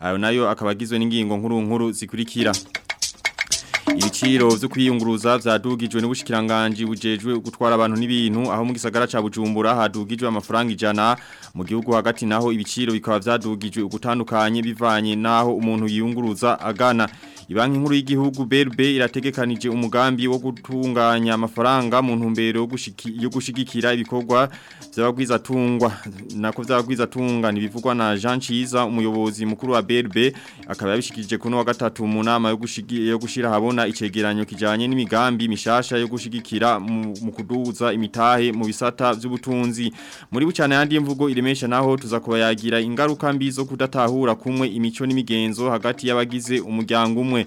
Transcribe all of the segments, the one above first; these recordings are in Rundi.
ayo nayo akabagizwe n'ingingo nkuru nkuru zikurikira Ibiciro vyo kwiyunguruza vyadugijwe n'ubushikiranganje bujejwe gutwara abantu n'ibintu aho mu gisagara ca Bujumbura hadugijwe amafaranga ijana mu gihugu hagati naho ibiciro bikaba vyadugijwe ugutandukanye bivanye naho umuntu yiyunguruza agana Ibanki nkuru y'igihugu BRB irategekanije umugambi wo gutunganya amafaranga mu ntumbero yo gushigikira ibikorwa by'abagwiza tungwa nako by'abagwiza tunga na Jean Ciza umuyobozi mukuru wa BRB akaba yabishikije kuno wa gatatu mu nama yo gushira habona icegeranyo kijanye n'imigambi mishasha yo gushigikira mu kuduza imitahe mu bisata by'ubutunzi muri bucane yandi mvugo iremesha naho tuzakubayagira ingaruka mbi zo kudatahura kumwe imico n'imigenzo hagati y'abagize umuryango umwe n'umwe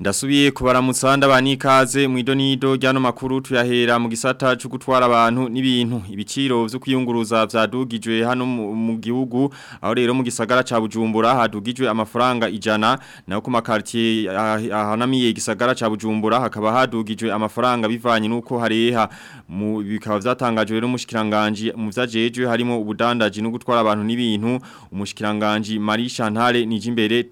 ndasubiye kubara handi abantu ikaze mu idonido ry'ano makuru tuyahera mu gisata cyo gutwara abantu n'ibintu ibiciro byo kwiyunguruza byadugijwe hano mu gihugu aho rero mu gisagara cya bujumbura hadugijwe amafaranga ijana naho ku makaritiye ahanamiye igisagara cya bujumbura hakaba hadugijwe amafaranga bivanye n'uko hareha bikaba byatangajwe rero umushyikiranganje mu byajejwe harimo ubudandaji no gutwara abantu n'ibintu umushikiranganji Marisha chantal nijya imbere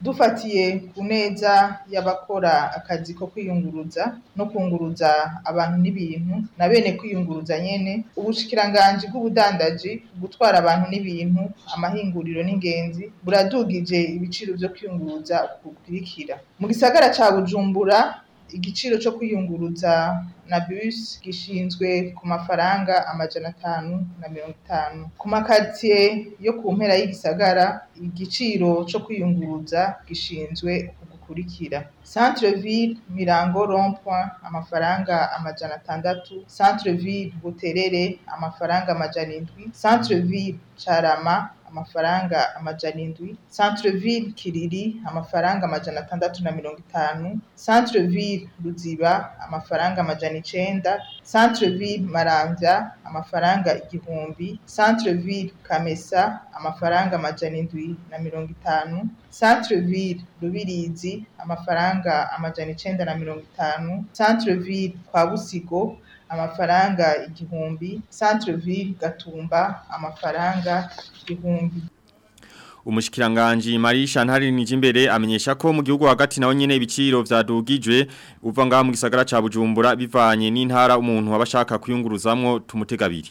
dufatiye ku neza y'abakora akazi ko kwiyunguruza no kunguruza abantu n'ibintu na bene kwiyunguruza nyene ubushikiranganji bw'ubudandaji gutwara abantu n'ibintu amahinguriro n'ingenzi buradugije ibiciro byo kwiyunguruza uku bikurikira mu gisagara cya Bujumbura igiciro cyo kwiyunguruza na bus gishinzwe ku mafaranga amajana atanu na mirongo itanu ku makatiye yo ku mpera y'igisagara igiciro cyo kwiyunguruza gishinzwe bikurikira Centreville Mirango rond amafaranga amajana atandatu Centreville Buterere amafaranga amajana indwi Centreville Carama amafaranga amajana indwi centre ville kiriri amafaranga amajana atandatu na mirongo itanu centre ville ruziba amafaranga amajana icenda centre ville maramvya amafaranga igihumbi centre ville kamesa amafaranga amajana indwi na mirongo itanu centre ville rubirizi amafaranga amajana icenda na mirongo itanu centre ville kwa busigo amafaranga igihumbi Centreville Gatumba amafaranga igihumbi umushikiranganji Marie Chantal Nijimbere amenyesha ko mu gihugu hagati naho nyene ibiciro vyadugijwe uva ngaha mu gisagara ca Bujumbura bivanye n'intara umuntu wabashaka kuyunguruzamwo tumutegabiri.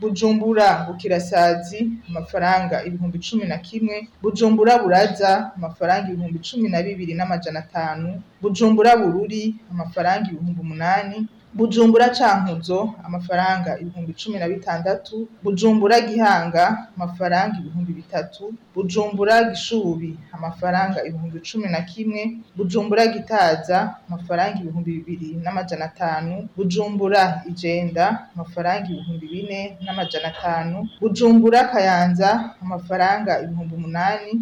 bujumbura bukirasazi amafaranga ibihumbi cumi na kimwe bujumbura buraza amafaranga ibihumbi cumi na bibiri n'amajana atanu bujumbura bururi amafaranga ibihumbi umunani bujumbura cankuzo amafaranga ibihumbi cumi na bitandatu bujumbura gihanga amafaranga ibihumbi bitatu bujumbura gishubi amafaranga ibihumbi cumi na kimwe bujumbura gitaza amafaranga ibihumbi bibiri n'amajana atanu bujumbura igenda amafaranga ibihumbi bine n'amajana atanu bujumbura kayanza amafaranga ibihumbi umunani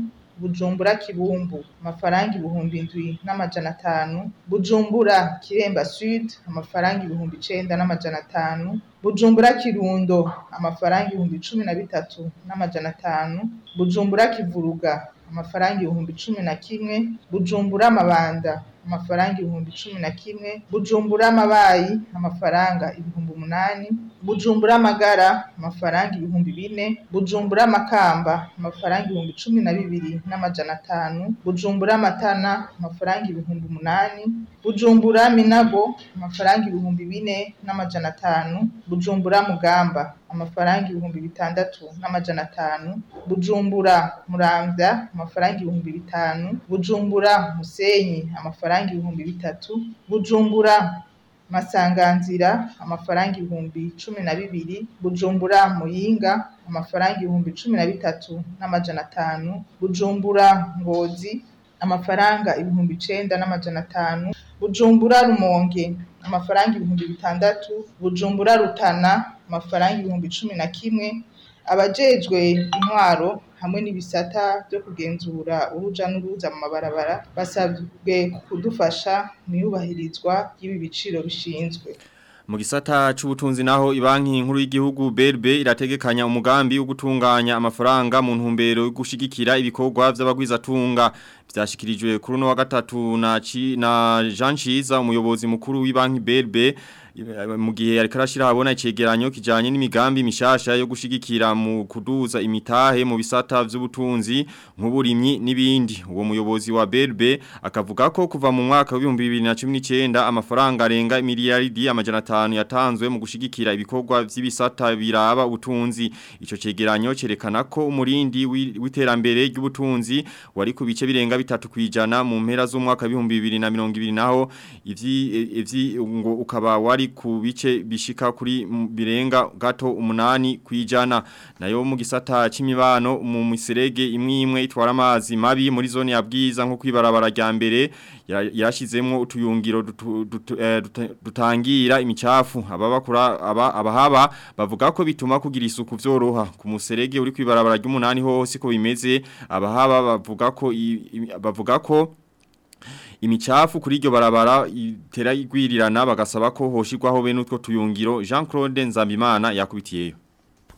Bujumbura Kibumbu amafaranga ibihumbi indwi n'amajana atanu Bujumbura Kiremba Sud amafaranga ibihumbi icenda n'amajana atanu Bujumbura Kirundo amafaranga ibihumbi cumi na bitatu n'amajana atanu Bujumbura Kivuruga amafaranga ibihumbi cumi na kimwe Bujumbura amabanda amafaranga ibihumbi cumi na kimwe Bujumbura Mabayi amafaranga ibihumbi umunani bujumbura amagara amafaranga ibihumbi bine bujumbura amakamba amafaranga ibihumbi cumi na bibiri n'amajana atanu bujumbura matana amafaranga ibihumbi umunani bujumbura minago amafaranga ibihumbi bine n'amajana atanu bujumbura mugamba amafaranga ibihumbi bitandatu n'amajana atanu bujumbura muramvya amafaranga ibihumbi bitanu bujumbura musenyi amafaranga ibihumbi bitatu bujumbura Masanganzira amafaranga ibihumbi cumi na bibiri, Bujumbura Muyinga amafaranga ibihumbi cumi na bitatu n'amajana atanu, Bujumbura Ngozi amafaranga ibihumbi icenda n'amajana atanu, Bujumbura Rumonge amafaranga ibihumbi bitandatu, Bujumbura Rutana amafaranga ibihumbi cumi na kimwe, abajejwe intwaro hamwe n'ibisata byo kugenzura uruja n'uruza mu mabarabara basabwe kudufasha mu iyubahirizwa ry'ibi biciro bishinzwe mu gisata cy'ubutunzi naho ibanki nkuru y'igihugu BRB irategekanya umugambi wo gutunganya amafaranga mu ntumbero yo gushigikira ibikorwa vy'abagwizatunga byashikirijwe kuri no wa gatatu na, na Jean Chiza umuyobozi mukuru w'ibanki BRB Eh, mugihe karashira abona icegeranyo kijanye n'imigambi mishasha yo gushigikira mu kuduza imitahe mu bisata vy'ubutunzi nk'uburimyi n'ibindi uwo muyobozi wa Berbe akavuga ko kuva mu mwaka wa 2019 amafaranga arenga miliyaridi amajana 5 yatanzwe mu gushigikira ibikorwa vy'ibisata biraba ubutunzi ico cegeranyo cerekana ko umurindi w'iterambere ry'ubutunzi wari ku bice birenga bitatu kwijana mu mpera z'umwaka wa 2020 naho ivyi eh, ivyi ukaba wari ku bice bishika kuri birenga gato umunani kwijana nayo mu gisata cy'imibano mu miserege imwe imwe itwara amazi mabi muri zone ya bwiza nko kwibarabara mbere yarashizemmo utuyungiro eh, dutangira imicafu ababakura aba abahaba bavuga ko bituma kugira isuku byoroha ku muserege uri kwibarabara ry'umunani hose ko bimeze abahaba bavuga ko bavuga ko imicafu kuri barabara itera igwirirana bagasaba ko hoshirwaho bene utwo tuyungiro Jean Claude Nzambimana yakubitiyeyo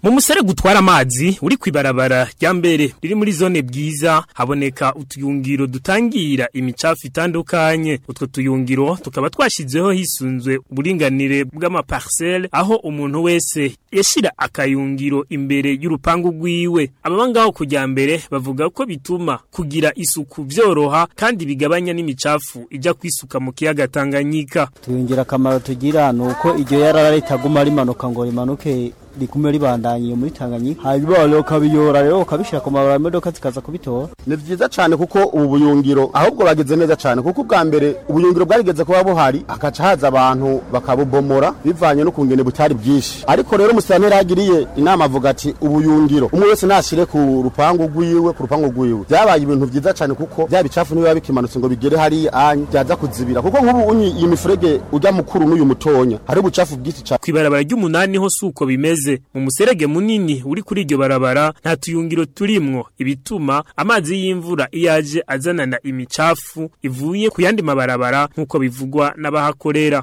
mu musare gutwara amazi uri ku ibarabara rya mbere riri muri zone bwiza haboneka utuyungiro dutangira imicafu itandukanye utwo tuyungiro tukaba twashyizweho hisunzwe uburinganire bw'amaparcelle aho umuntu wese yashyira akayungiro imbere y'urupangu rwiwe ababa ngaho kujya mbere bavuga ko bituma kugira isuku byoroha kandi bigabanya n'imicafu ijya kwisuka mu kiyaga Tanganyika tuyungira akamaro tugira ni uko iryo yarara ritaguma rimanuka ngo rimanuke rigume ribandanyije muri Tanganyika hanyuma bakabiyora rero bakabishyira ku mabara imodoka zikaza kubitora ni byiza cyane kuko ubu buyungiro ahubwo bageze neza cyane kuko ubwa mbere ubuyungiro bwarigeze kuba buhari hakaca haza abantu bakabubomora bivanye n'ukungene butari bwinshi ariko rero umusitani yaragiriye inama avuga ati ubuyungiro umwe wese nashyire ku rupangu rwiwe ku rupangu rwiwe byabaye ibintu byiza cyane kuko bya bicafu niba bikimanutse ngo bigere hariya byaza kuzibira kuko nk'ubu iyi mifurege ujya mukuru n'uyu mutonya hari ubucafu bwinshi cyane ku ibarabara ry'umunani ho si uko bimeze tugeze mu muserege munini uri kuri iryo barabara nta tuyungiro turimwo ibituma amazi y'imvura iyo aje azanana imicafu ivuye ku yandi mabarabara nk'uko bivugwa n'abahakorera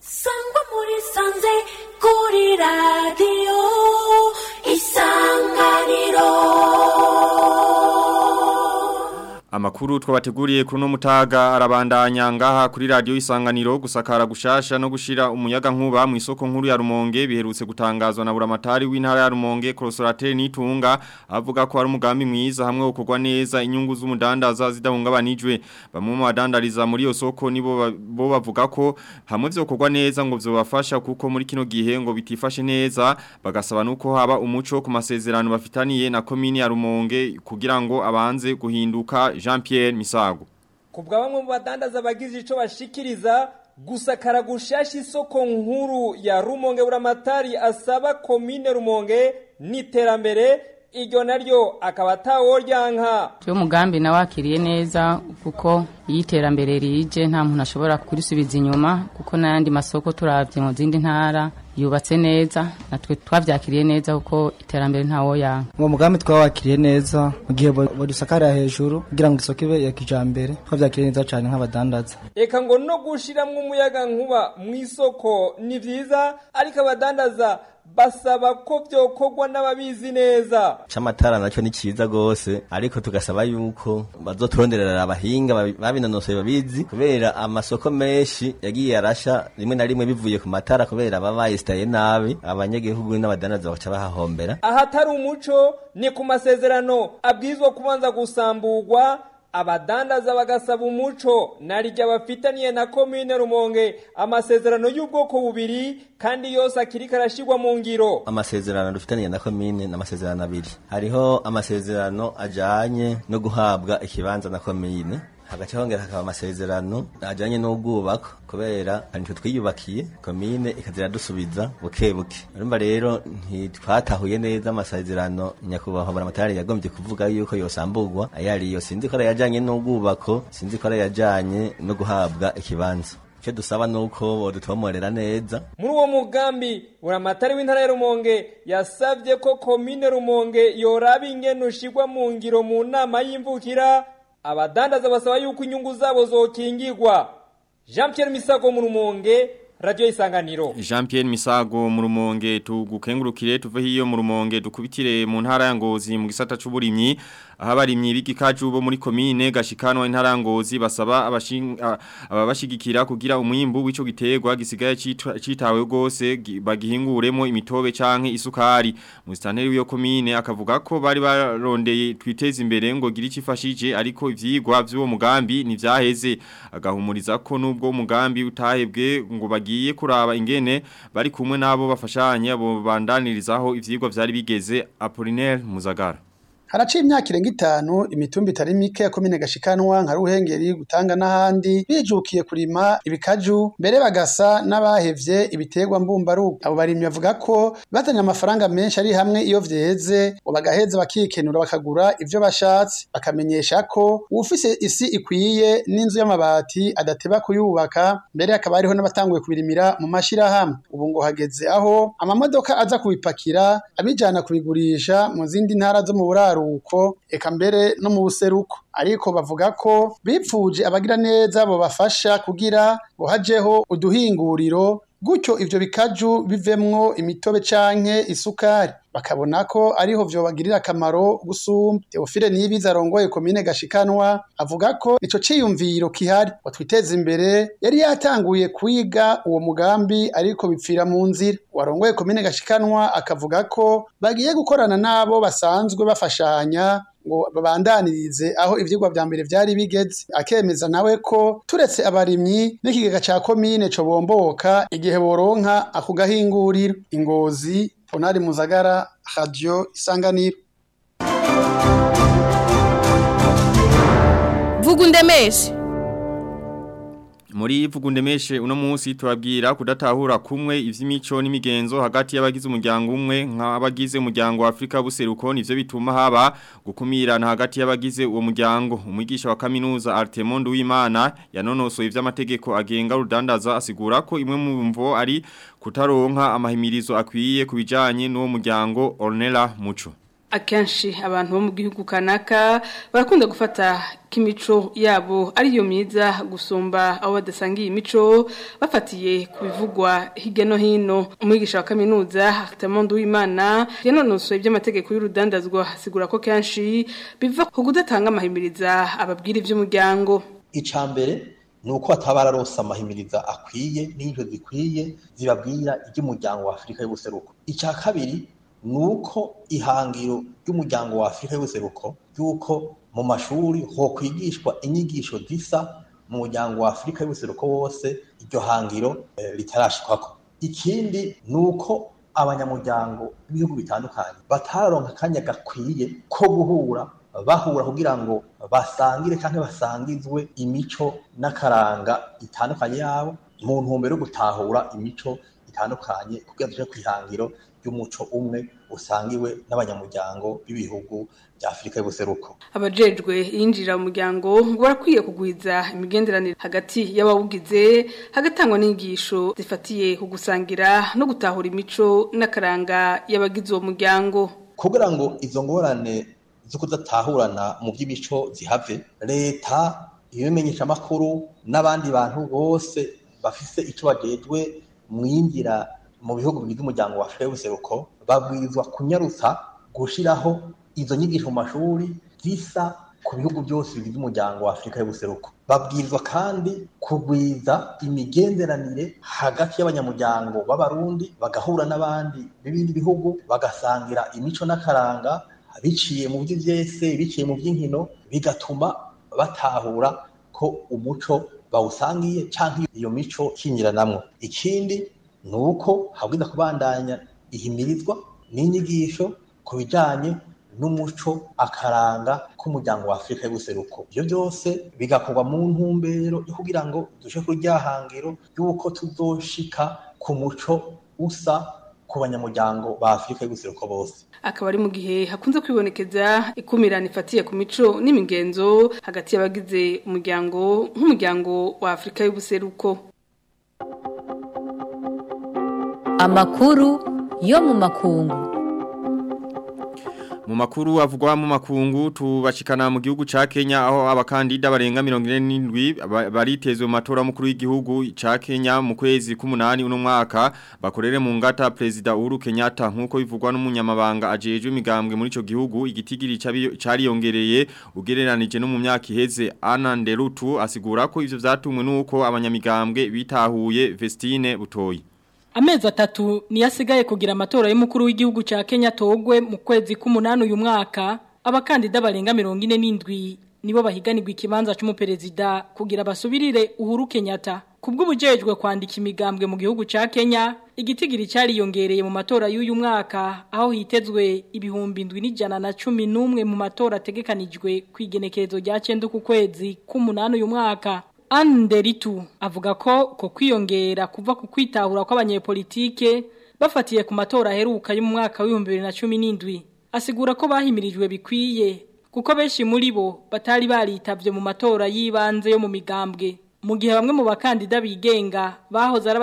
Sangwa muri sanze kuri radio isanganiro Amakuru twabateguriye kuri no mutaga arabandanya ngaha kuri radio isanganiro gusakara gushasha no gushira umuyaga nkuba mu isoko nkuru ya Rumonge biherutse gutangazwa na buramatari w'intara ya Rumonge Crosoratere nitunga avuga ko ari umugambi mwiza hamwe ukogwa neza inyungu z'umudandaza zidahungabanijwe bamwe mu badandariza muri iyo soko nibo bo bavuga ko hamwe byo kogwa neza ngo byobafasha kuko muri kino gihe ngo bitifashe neza bagasaba nuko haba umuco ku masezerano bafitaniye na komini ya Rumonge kugira ngo abanze guhinduka Jean Pierre Misago ku bamwe mu badandaza bagize icyo bashikiriza gusa karagushashya isoko nkuru ya rumonge buramatari asaba komine rumonge n'iterambere iryo naryo akaba ataworyanka ryo mugambi nawe akiriye neza kuko iyo iterambere rije nta muntu ashobora kurisubiza inyuma kuko n'ayandi masoko turabye mu zindi ntara yubatse neza natwe twabyakiriye neza uko iterambere ntawo ya. uwo mugambi twabakiriye neza mu gihe badusakarira hejuru kugira ngo isoko ibe ya kijambere twabyakiriye neza cyane nk'abadandaza reka ngo no gushiramwo umuyaga nkuba mu isoko ni vyiza ariko abadandaza basaba ko byokogwa n'ababizi neza cy'amatara nacyo ni cyiza rwose ariko tugasaba yuko bazoturonderera abahinga babinonosoye babizi kubera amasoko menshi yagiye arasha rimwe na rimwe bivuye ku matara kubera baba nabi abanyagihugu n'abadanaza baca bahahombera ahatari umuco ni ku masezerano abwizwa kubanza gusamburwa abadandaza bagasaba umuco naryo bafitaniye na komine rumonge amasezerano y'ubwoko bubiri kandi yose akirika arashyirwa mu ngiro amasezerano dufitaniye na komine ni amasezerano abiri hariho amasezerano ajyanye no guhabwa ikibanza na komine hagaca hongera hakaba amasezerano ajyanye n'ubwubaka kubera hari nitwe twiyubakiye komine ikazira dusubiza buke buke urumva rero ntitwatahuye neza amasezerano nyakubahwa buramatari yagombye kuvuga yuko yosambugwa ayariyo sinzi ko yajyanye n'ubwubako sinzi ko arayajyanye no guhabwa ikibanza icyo dusaba ni uko bodutomorera neza muri uwo mugambi buramatari w'intara ya rumonge yasabye ko komine rumonge yoraba ingene ushigwa mu ngiro mu nama y'imvukira abadandaza basaba yuko inyungu zabo zokingirwa jean Pierre misago mu rumonge radio isanganiro jean Pierre misago mu rumonge tugukengurukire tuve hiyo mu rumonge dukubitire mu ntara ya ngozi mu gisata cy'uburimyi ahabarimye b'igikacu bo muri komine Gashikano intarangozi basaba ababashigikira kugira umwimbu w'ico giterwa gisigaye citawe gose bagihinguremo imitobe canke isukari musitanteri w'iyo komine akavuga ko bari barondeye twiteze imbere ngo gire icifashije ariko ivyigwa vy'uwo mugambi ni vyaheze agahumuriza ko nubwo mugambi utahebwe ngo bagiye kuraba ingene bari kumwe nabo bafashanya bo bandanirizaho ivyigwa vyari bigeze Apollinaire Muzagara haraciye imyaka irenga itanu imitumba itari mike ya komine gashikanwa nka ruhengeri gutanga n'ahandi bijukiye kurima ibikaju mbere bagasa n'abahevye ibiterwa mbumbarugo abo barimyi bavuga ko batanye amafaranga menshi ari hamwe iyo vyeze bagaheza bakikenura bakagura ivyo bashatse bakamenyesha ko uwufise isi ikwiye n'inzu y'amabati adateba kuyubaka mbere hakaba hariho n'abatanguye kubirimira mu mashirahamwe ubu ngo hageze aho amamodoka aza kubipakira abijana kubigurisha mu zindi ntara zo mu buraro bw'akaruhuko eka mbere no mu buseruko ariko bavuga ko bipfuje abagira neza bafasha kugira bohajeho uduhinguriro gutyo ibyo bikaju bivemo imitobe canke isukari bakabona ko ariho vyobagirira akamaro gusumba Teofile Niyibizi arongoye komine Gashikanwa avuga ko icyo ciyumviro kihari watwiteza imbere yari yatanguye kwiga uwo mugambi ariko bipfira mu nzira warongoye komine Gashikanwa akavuga ko bagiye gukorana nabo basanzwe bafashanya ngo babandanirize aho ivyigwa bya mbere vyari bigeze akemeza nawe ko turetse abarimyi n'ikigega cya komine co igihe boronka akugahingurira ingozi onari muzagara radio isanganiro vuga undemeshe Muri vugundemeshe uno munsi tubabwira kudatahura kumwe ivy'imico n'imigenzo hagati y'abagize umuryango umwe nk'abagize umuryango wa Afrika buseruko nivyo bituma haba gukumirana hagati y'abagize uwo muryango umwigisha wa kaminuza Artemond so yanonosoye ivy'amategeko agenga rudandaza asigura ko imwe mu mvo ari kutaronka amahimirizo akwiye kubijanye n'uwo muryango ornela Muco akenshi abantu bo mu gihugu kanaka barakunda gufata k'imico yabo ariyo myiza gusumba aho badasangiye imico bafatiye ku bivugwa hirya no hino umwigisha wa kaminuza Tamondo w'Imana yanonoswe iby'amategeko y'urudandazwa asigura ko kenshi biva ku kudatanga amahimiriza ababwira iby'umuryango mbere ni uko batabara rose amahimiriza akwiye n'injo zikwiye zibabwira iby'umuryango wa Afurika y'ubuseruko icya kabiri ni uko ihangiro ry'umuryango wa afurika y'ubuseruko ry'uko mu mashuri hokwigishwa inyigisho zisa mu muryango wa afurika y'ubuseruko wose iryo hangiro eh, ritarashikako ikindi ni uko abanyamuryango b'ibihugu bitandukanye bataronka akanya gakwiye ko guhura bahura kugira ngo basangire cyangwa basangizwe imico n'akaranga itandukanye yabo mu ntumbero yo gutahura imico itandukanye kugira ngo tujye ku ihangiro y'umuco umwe usangiwe n'abanyamuryango b'ibihugu bya Afurika y'ubuseruko abajejwe yinjira mu muryango barakwiye kugwiza imigenderanire hagati y'abawugize hagatangwa n'inyigisho zifatiye ku gusangira no gutahura imico n'akaranga y'abagize uwo muryango kugira ngo izo ngorane zo kudatahurana mu by'imico zihave leta ibimenyesha n'abandi bantu bose bafise icyo bagejwe mwinjira mu bihugu bigize umuryango wa fewuseruko babwirizwa kunyarutsa gushyiraho izo nyigisho mu mashuri zisa ku bihugu byose bigize umuryango wa afurika y'ubuseruko babwirizwa kandi kugwiza imigenderanire hagati y'abanyamuryango b'abarundi bagahura n'abandi b'ibindi bihugu bagasangira imico n'akaranga biciye mu by'ibyese biciye mu by'inkino bigatuma batahura ko umuco bawusangiye cyangwa iyo mico kinyiranamo ikindi ni uko habwiriza kubandanya ihimirizwa n'inyigisho ku bijyanye n'umuco akaranga k'umuryango wa afurika y'ubuseruko ibyo byose bigakorwa mu ntumbero yo kugira ngo dushe ku ryahangiro y'uko tuzoshika ku muco usa ku banyamuryango ba afurika y'ubuseruko bose akaba ari mu gihe hakunze kwibonekeza ikumirana ifatiye ku mico n'imigenzo hagati y'abagize umuryango nk'umuryango wa afurika y'ubuseruko amakuru yo mu makungu mu makuru avugwa mu makungu tubashikana mu gihugu ca Kenya aho abakandida barenga 47 baritezwe mu matora mukuru y'igihugu ca Kenya mu kwezi k'umunani uno mwaka bakorere mu ngata president Uhuru Kenyatta nkuko bivugwa n'umunyamabanga ajejwe imigambwe muri ico gihugu igitigiri cariyongereye ugereranije no mu myaka iheze Ananderutu asigura ko ivyo vyatumwe nuko abanyamigambwe bitahuye Vestine Butoyi amezi atatu niyo asigaye kugira amatora y'umukuru w'igihugu cya Kenya Togwe mu kwezi k’umunano uyu mwaka abakandida barenga mirongo ine n'indwi nibo bahiganirwa ikibanza cy'umuperezida kugira basubirire uhuru Kenyatta kubw'ubujejwe kwandika imigambwe mu gihugu cya Kenya igitigiri cyariyongereye mu matora y'uyu mwaka aho hitezwe ibihumbi indwi n'ijana na cumi n'umwe mu matora ategekanijwe ku igenekerezo rya cyenda ku kwezi k'umunani uyu mwaka Anderitu avuga ko ko kwiyongera kuva ku kwitahura kw'abanyepolitike bafatiye ku matora aheruka yo mu mwaka w'ibihumbi na cumi n'indwi asigura ko bahimirijwe bikwiye kuko benshi muri bo batari baritavye mu matora y'ibanze yo mu migambwe mu gihe bamwe mu bakandida bigenga bahoze ari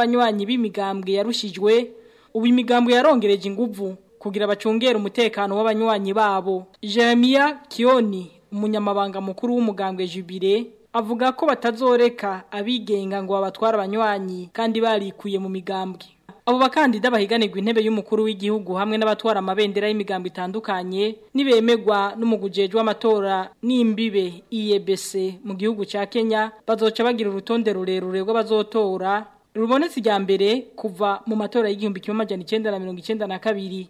b'imigambwe yarushijwe ubu imigambwe yarongereje inguvu kugira bacungere umutekano w'abanywanyi babo Jeremia Kioni umunyamabanga mukuru w'umugambwe Jubire avuga ko batazoreka abigenga ngo babatware abanywanyi kandi barikuye mu migambwe abo bakandida bahiganirwa intebe y'umukuru w'igihugu hamwe n'abatwara amabendera y'imigambi itandukanye nibemegwa n'umugujeje w'amatora n'imbibe IEBC mu gihugu cya Kenya bazoca bagira urutonde rurerure rw'abazotora rubonetse ijya mbere kuva mu matora y'igihumbi kimwe amajana icyenda na mirongo icyenda na kabiri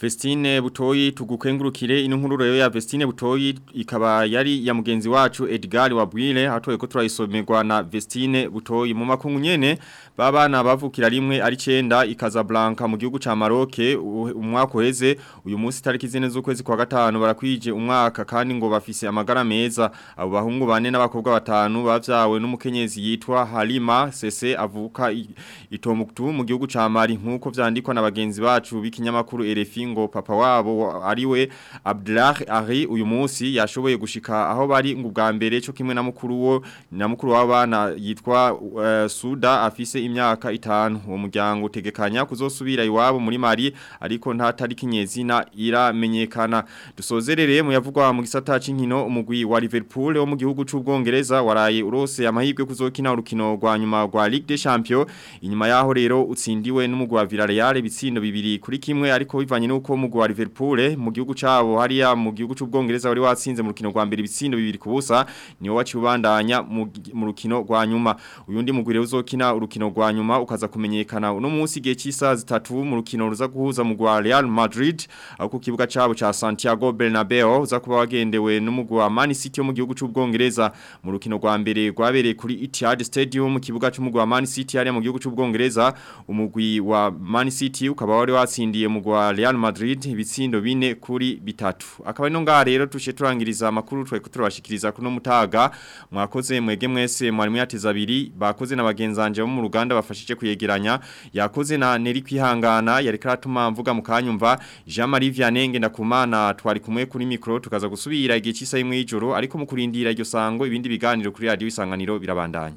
Vestine Butoyi tugukengurukire ino nkuru rero ya Vestine Butoyi ikaba yari ya mugenzi wacu Edgar Wabwile hatoye ko turayisomerwa na Vestine Butoyi mu makungu nyene babana bavukira rimwe ari 9 ikazablanka mu gihugu ca Maroc umwaka heze uyu munsi tariki zine z'ukwezi kwa gatanu barakwije umwaka kandi ngo bafise amagara meza abo bahungu bane n'abakobwa batanu bavyawe n'umukenyezi yitwa Halima Sese avuka itomuktu mu gihugu ca Mali nkuko vyandikwa na bagenzi bacu b'ikinyamakuru RFI ngo papa wabo ariwe Abdullah Ari uyu munsi yashoboye gushika aho bari ngo bwa mbere cyo kimwe na mukuru wo na mukuru w'abana yitwa uh, Suda afise imyaka itanu uwo muryango utegekanya kuzosubira iwabo muri Mali ariko nta tariki nyezina iramenyekana dusozerere mu yavugwa mu gisata c'inkino umugwi wa Liverpool wo mu gihugu c'ubwongereza waraye urose amahirwe kuzokina urukino rwa nyuma rwa Ligue des Champions inyuma yaho rero utsindiwe n'umugwa wa Villarreal bitsindo bibiri kuri kimwe ariko bivanye nuko mugu wa Liverpool mu gihugu cabo hariya mu gihugu c'ubwongereza bari watsinze mu rukino rwa mbere ibitsindo bibiri kubusa niwo wacibandanya mu rukino rwa nyuma uyundi mugwire uzokina urukino rwa nyuma ukaza kumenyekana uno munsi gihe cy'isaha zitatu mu rukino ruza guhuza mugwa Real Madrid ku kibuga cabo ca Santiago Bernabeu uza kuba wagendewe n'umugwa wa Man City mu gihugu c'ubwongereza mu rukino rwa mbere rwabereye kuri Etihad Stadium kibuga c'umugwa wa Man City hariya mu gihugu c'ubwongereza umugwi wa Man City ukaba wari watsindiye mugwa Real Madrid Madrid ibitsindo bine kuri bitatu akaba ino ngaha rero tuje turangiriza amakuru twe kuturabashikiriza kuno mutaga mwakoze mwege mwese mwari muyatiza abiri bakoze na bagenzanje bo mu ruganda bafashije kuyegeranya yakoze na Neri kwihangana yari karatuma mvuga mukanyumva Jean Marie Vianenge kumana twari kumwe kuri micro tukaza gusubira igihe cy'isa imwe ariko mu kurindira iryo sango ibindi biganiro kuri radio isanganiro birabandanya